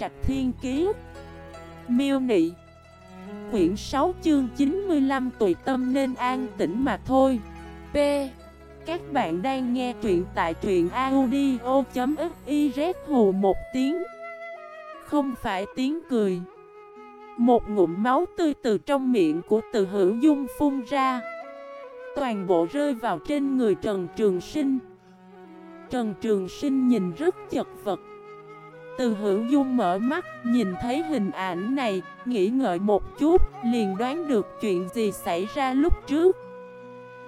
Trạch Thiên Kiế Miêu Nị. Quyển 6 chương 95 tùy tâm nên an tĩnh mà thôi. P. Các bạn đang nghe truyện tại truyện audio.xyz hù một tiếng. Không phải tiếng cười. Một ngụm máu tươi từ trong miệng của từ hữu dung phun ra. Toàn bộ rơi vào trên người Trần Trường Sinh. Trần Trường Sinh nhìn rất chật vật. Từ hữu dung mở mắt, Nhìn thấy hình ảnh này, Nghĩ ngợi một chút, Liền đoán được chuyện gì xảy ra lúc trước.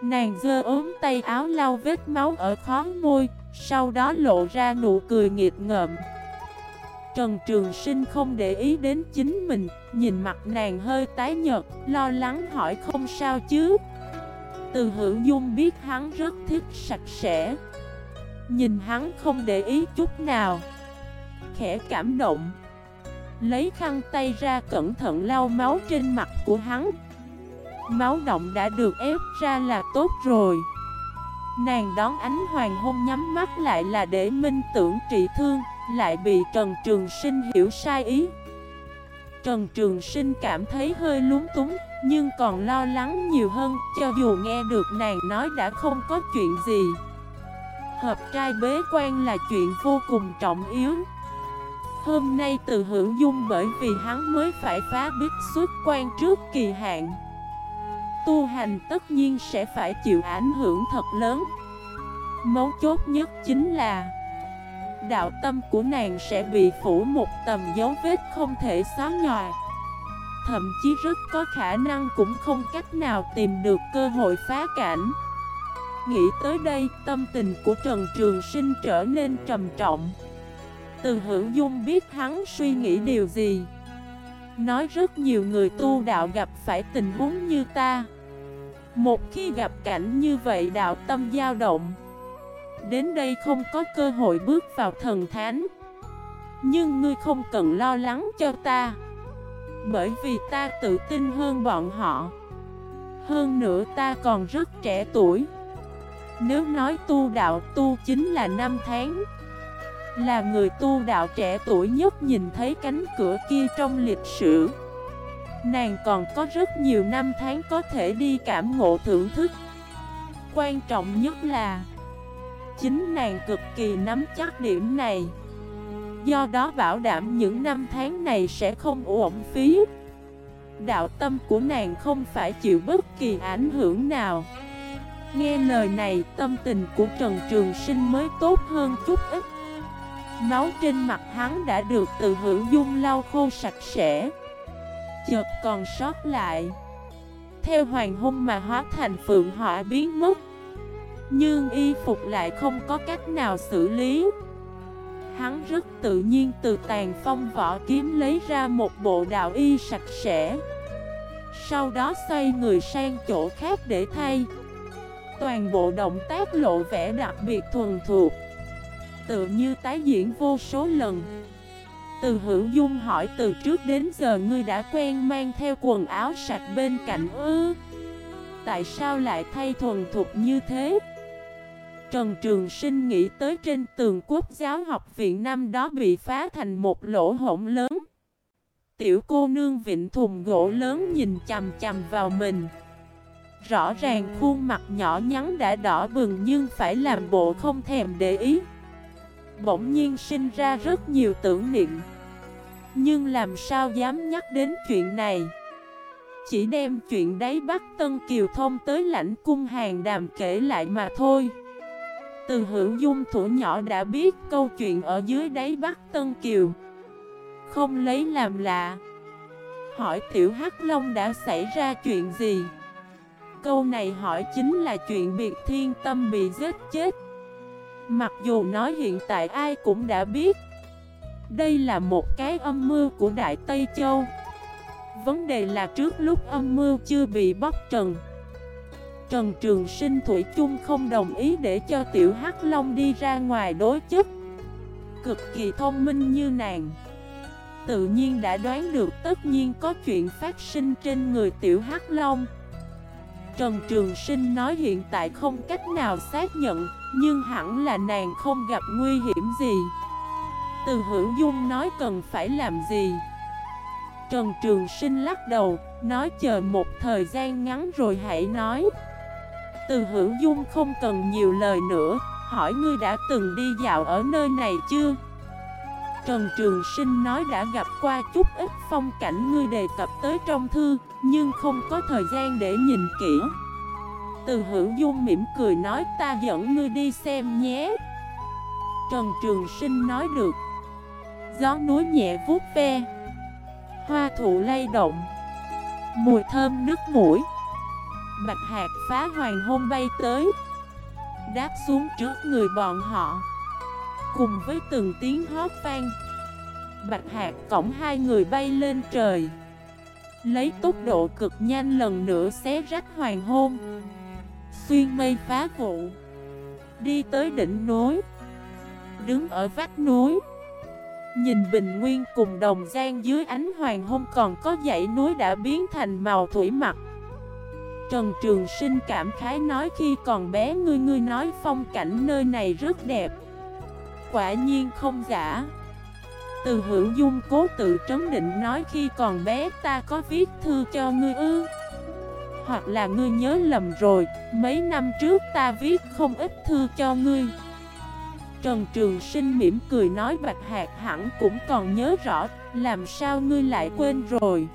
Nàng dơ ốm tay áo lau vết máu ở khó môi, Sau đó lộ ra nụ cười nghiệt ngợm. Trần Trường Sinh không để ý đến chính mình, Nhìn mặt nàng hơi tái nhợt, Lo lắng hỏi không sao chứ? Từ hữu dung biết hắn rất thích sạch sẽ. Nhìn hắn không để ý chút nào. Khẽ cảm động. Lấy khăn tay ra cẩn thận lau máu trên mặt của hắn. Máu động đã được ép ra là tốt rồi. Nàng đón ánh hoàng hôn nhắm mắt lại là để minh tưởng trị thương, Lại bị Trần Trường Sinh hiểu sai ý. Trần Trường Sinh cảm thấy hơi lúng túng, Nhưng còn lo lắng nhiều hơn, Cho dù nghe được nàng nói đã không có chuyện gì. Hợp trai bế quan là chuyện vô cùng trọng yếu. Hôm nay từ hữu dung bởi vì hắn mới phải phá biết xuất quan trước kỳ hạn. Tu hành tất nhiên sẽ phải chịu ảnh hưởng thật lớn. Mấu chốt nhất chính là Đạo tâm của nàng sẽ bị phủ một tầm dấu vết không thể xóa nhòa. Thậm chí rất có khả năng cũng không cách nào tìm được cơ hội phá cảnh. Nghĩ tới đây, tâm tình của Trần Trường Sinh trở nên trầm trọng. Từ hữu dung biết hắn suy nghĩ điều gì. Nói rất nhiều người tu đạo gặp phải tình huống như ta. Một khi gặp cảnh như vậy đạo tâm dao động. Đến đây không có cơ hội bước vào thần thánh. Nhưng ngươi không cần lo lắng cho ta. Bởi vì ta tự tin hơn bọn họ. Hơn nữa ta còn rất trẻ tuổi. Nếu nói tu đạo tu chính là năm tháng. Là người tu đạo trẻ tuổi nhất nhìn thấy cánh cửa kia trong lịch sử. Nàng còn có rất nhiều năm tháng có thể đi cảm ngộ thưởng thức. Quan trọng nhất là, Chính nàng cực kỳ nắm chắc điểm này. Do đó bảo đảm những năm tháng này sẽ không uổng phí. Đạo tâm của nàng không phải chịu bất kỳ ảnh hưởng nào. Nghe lời này, tâm tình của Trần Trường Sinh mới tốt hơn chút ít. Máu trên mặt hắn đã được từ hữu dung lau khô sạch sẽ. Chợt còn sót lại. Theo hoàng hôn mà hóa thành phượng họa biến mất. Nhưng y phục lại không có cách nào xử lý. Hắn rất tự nhiên từ tàn phong vỏ kiếm lấy ra một bộ đạo y sạch sẽ. Sau đó xoay người sang chỗ khác để thay. Toàn bộ động tác lộ vẻ đặc biệt thuần thuộc. Tự như tái diễn vô số lần. Từ hữu dung hỏi, từ trước đến giờ ngươi đã quen mang theo quần áo sạch bên cạnh ư? Tại sao lại thay thuần thục như thế? Trần Trường Sinh nghĩ tới trên tường quốc giáo học viện năm đó bị phá thành một lỗ hổng lớn. Tiểu cô nương vịnh thùng gỗ lớn nhìn chầm chầm vào mình. Rõ ràng khuôn mặt nhỏ nhắn đã đỏ bừng nhưng phải làm bộ không thèm để ý. Bỗng nhiên sinh ra rất nhiều tưởng niệm. Nhưng làm sao dám nhắc đến chuyện này? Chỉ đem chuyện đấy bắt Tân Kiều Thông tới lãnh cung hàng đàm kể lại mà thôi. Từ hữu dung thủ nhỏ đã biết câu chuyện ở dưới đáy Bắc Tân Kiều. Không lấy làm lạ. Hỏi Tiểu Hắc Long đã xảy ra chuyện gì? Câu này hỏi chính là chuyện biệt thiên tâm bị giết chết. Mặc dù nói hiện tại ai cũng đã biết, Đây là một cái âm mưu của Đại Tây Châu. Vấn đề là trước lúc âm mưu chưa bị bóc trần Trần Trường Sinh Thủy chung không đồng ý để cho Tiểu Hắc Long đi ra ngoài đối chất. Cực kỳ thông minh như nàng, Tự nhiên đã đoán được tất nhiên có chuyện phát sinh trên người Tiểu Hắc Long. Trần Trường Sinh nói hiện tại không cách nào xác nhận, Nhưng hẳn là nàng không gặp nguy hiểm gì. Từ hữu dung nói cần phải làm gì? Trần Trường Sinh lắc đầu, Nói chờ một thời gian ngắn rồi hãy nói. Từ hữu dung không cần nhiều lời nữa, Hỏi ngươi đã từng đi dạo ở nơi này chưa? Trần Trường Sinh nói đã gặp qua chút ít phong cảnh ngươi đề cập tới trong thư. Nhưng không có thời gian để nhìn kỹ. Từ hữu dung mỉm cười nói, ta dẫn ngươi đi xem nhé. Trần Trường Sinh nói được. Gió núi nhẹ vuốt ve. Hoa thụ lay động. Mùi thơm nước mũi. Bạch hạt phá hoàng hôn bay tới. Đáp xuống trước người bọn họ. Cùng với từng tiếng hót vang. Bạch hạt cổng hai người bay lên trời. Lấy tốc độ cực nhanh lần nữa xé rách hoàng hôn. Xuyên mây phá vụ. Đi tới đỉnh núi. Đứng ở vách núi. Nhìn bình nguyên cùng đồng gian dưới ánh hoàng hôn còn có dãy núi đã biến thành màu thủy mặt Trần Trường Sinh cảm khái nói khi còn bé, ngươi ngươi nói phong cảnh nơi này rất đẹp. Quả nhiên không giả. Từ hữu dung cố tự trấn định nói khi còn bé ta có viết thư cho ngươi ư. Hoặc là ngươi nhớ lầm rồi Mấy năm trước ta viết không ít thư cho ngươi. Trần Trường Sinh mỉm cười nói Bạch Hạc hẳn cũng còn nhớ rõ Làm sao ngươi lại quên rồi?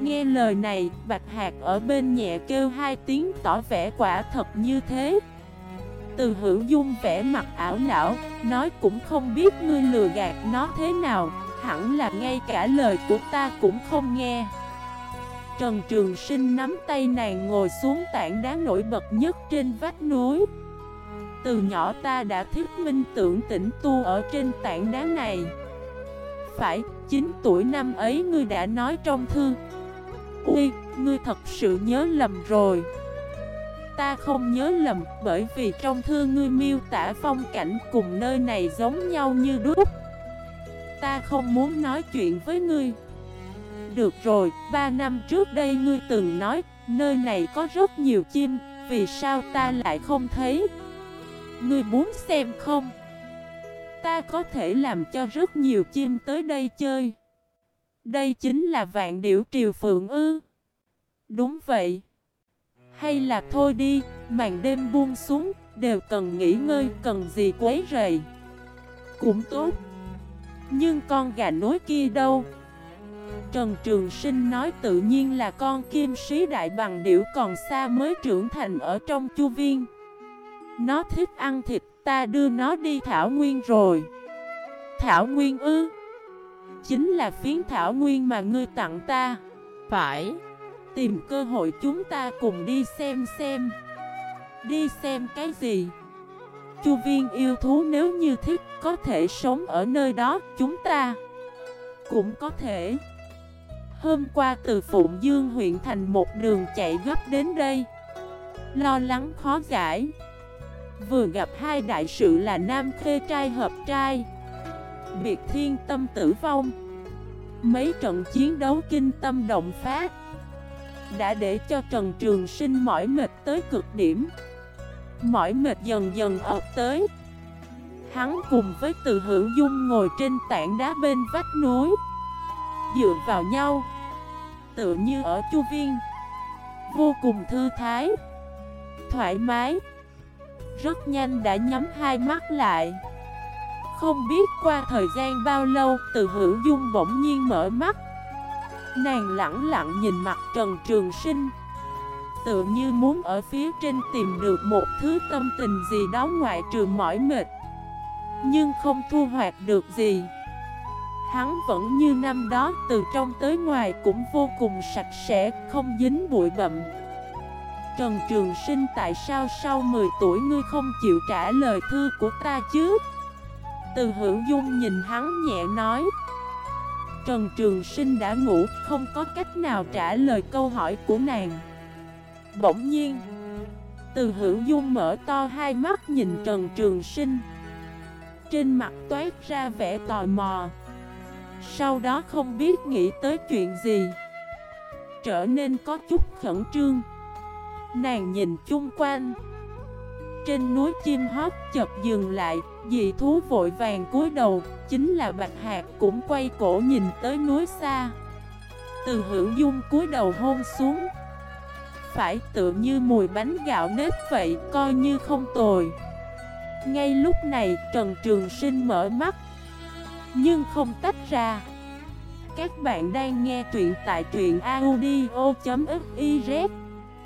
Nghe lời này, Bạch Hạc ở bên nhẹ kêu hai tiếng tỏ vẻ quả thật như thế. Từ hữu dung vẻ mặt ảo não, nói cũng không biết ngươi lừa gạt nó thế nào Hẳn là ngay cả lời của ta cũng không nghe. Trần Trường Sinh nắm tay nàng ngồi xuống tảng đá nổi bật nhất trên vách núi. Từ nhỏ ta đã thích minh tưởng tỉnh tu ở trên tảng đá này. Phải, 9 tuổi năm ấy ngươi đã nói trong thư Ui, ngươi thật sự nhớ lầm rồi. Ta không nhớ lầm bởi vì trong thư ngươi miêu tả phong cảnh cùng nơi này giống nhau như đúc. Ta không muốn nói chuyện với ngươi. Được rồi, ba năm trước đây ngươi từng nói Nơi này có rất nhiều chim Vì sao ta lại không thấy? Ngươi muốn xem không? Ta có thể làm cho rất nhiều chim tới đây chơi. Đây chính là vạn điểu triều phượng ư? Đúng vậy. Hay là thôi đi, Màn đêm buông xuống, Đều cần nghỉ ngơi, Cần gì quấy rầy. Cũng tốt. Nhưng con gà nối kia đâu? Trần Trường Sinh nói tự nhiên là con kim sĩ đại bằng điểu còn xa mới trưởng thành ở trong chu viên. Nó thích ăn thịt, ta đưa nó đi Thảo Nguyên rồi. Thảo Nguyên ư? Chính là phiến thảo nguyên mà ngươi tặng ta. Phải. Tìm cơ hội chúng ta cùng đi xem xem. Đi xem cái gì? Chu viên yêu thú nếu như thích Có thể sống ở nơi đó, Chúng ta Cũng có thể. Hôm qua từ Phụng Dương huyện thành một đường chạy gấp đến đây. Lo lắng khó giải. Vừa gặp hai đại sự là nam khê trai hợp trai. Biệt thiên tâm tử vong. Mấy trận chiến đấu kinh tâm động phát đã để cho Trần Trường Sinh mỏi mệt tới cực điểm. Mỏi mệt dần dần ập tới. Hắn cùng với từ hữu dung ngồi trên tảng đá bên vách núi. Dựa vào nhau. Tựa như ở chu viên. Vô cùng thư thái. Thoải mái. Rất nhanh đã nhắm hai mắt lại. Không biết qua thời gian bao lâu, từ hữu dung bỗng nhiên mở mắt. Nàng lặng lặng nhìn mặt Trần Trường Sinh. Tự như muốn ở phía trên tìm được một thứ tâm tình gì đó ngoại trừ mỏi mệt Nhưng không thu hoạch được gì. Hắn vẫn như năm đó từ trong tới ngoài cũng vô cùng sạch sẽ, không dính bụi bậm Trần Trường Sinh tại sao sau 10 tuổi ngươi không chịu trả lời thư của ta chứ? Từ hữu dung nhìn hắn nhẹ nói. Trần Trường Sinh đã ngủ, Không có cách nào trả lời câu hỏi của nàng. Bỗng nhiên, Từ hữu dung mở to hai mắt nhìn Trần Trường Sinh. Trên mặt toát ra vẻ tò mò. Sau đó không biết nghĩ tới chuyện gì. Trở nên có chút khẩn trương. Nàng nhìn chung quanh trên núi chim hót chợt dừng lại, dị thú vội vàng cúi đầu, chính là Bạch Hạc cũng quay cổ nhìn tới núi xa. Từ hữu dung cúi đầu hôn xuống. Phải tựa như mùi bánh gạo nếp vậy, coi như không tồi. Ngay lúc này, Trần Trường Sinh mở mắt, nhưng không tách ra. Các bạn đang nghe truyện tại truyện audio.fif